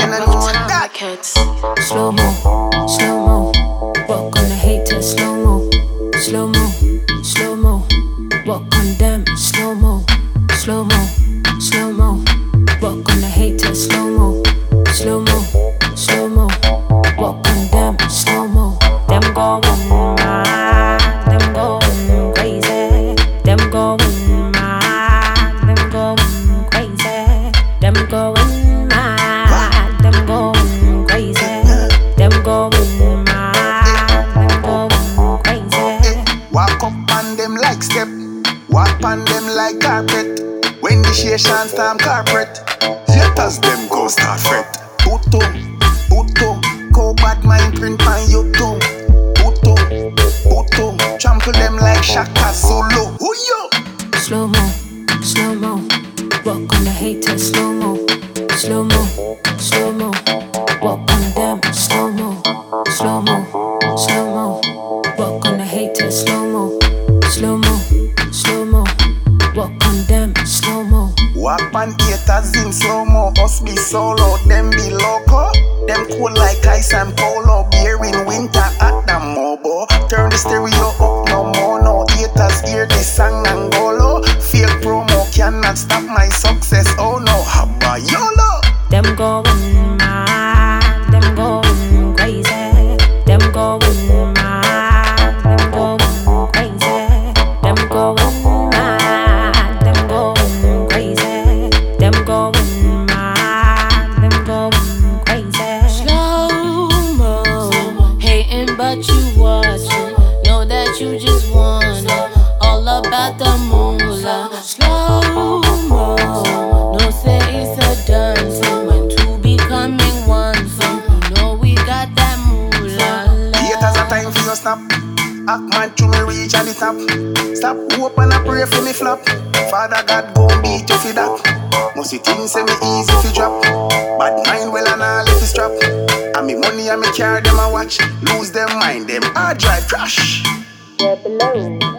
and I go on that. Slow mo, slow mo, walk on the haters. Slow mo, slow mo, slow mo, walk on. Walk them like carpet. When the station storm carpet, haters them go start fret. Bootum, bootum, go bad mind print on YouTube. Bootum, bootum, trample them like Shaka Zulu. Who yo? Slow mo, slow mo. Walk on the haters, slow mo, slow mo, slow mo. Walk on them, slow mo, slow mo, slow mo. Walk on the haters, slow mo, slow mo, mo. Walk on haters in slow mo, us be solo, them be loco. Them cool like ice and polo, beer in winter at the mobo. Turn the stereo up no more, no haters hear this song and go low. Fake promo cannot stop my success, oh no, habba yolo. Them going hating you watching. Know that you just want it. All about the moolah. Slow mo, no say it's a thing. When two becoming one thing, you know we got that moolah. Haters a time for you snap. Act man to me reach at the top. Stop hope and I pray for me flop. Father God gon' beat you for that. Must you think say me easy fi drop? Bad mind well and all. And me money and me car them a watch. Lose them mind them hard drive crash. Drop below.